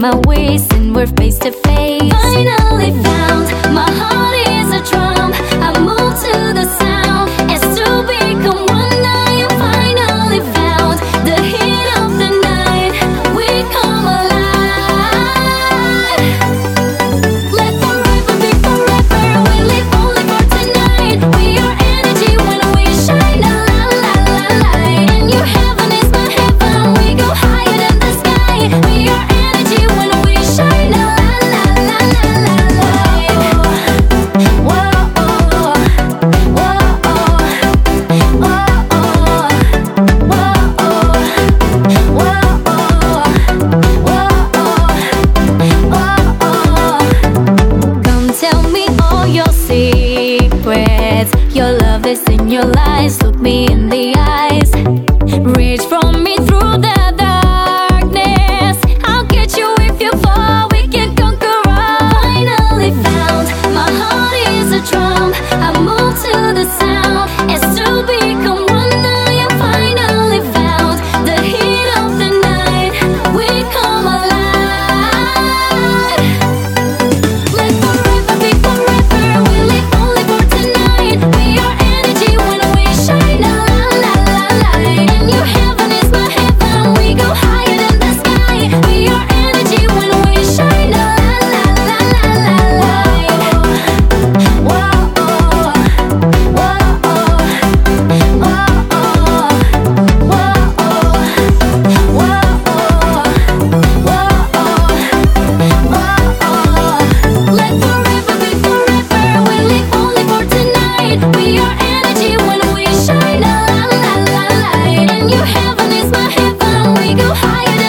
my waist and we're face to face. Finally found my heart is a drum. I'm your lies, look me in the eye. Why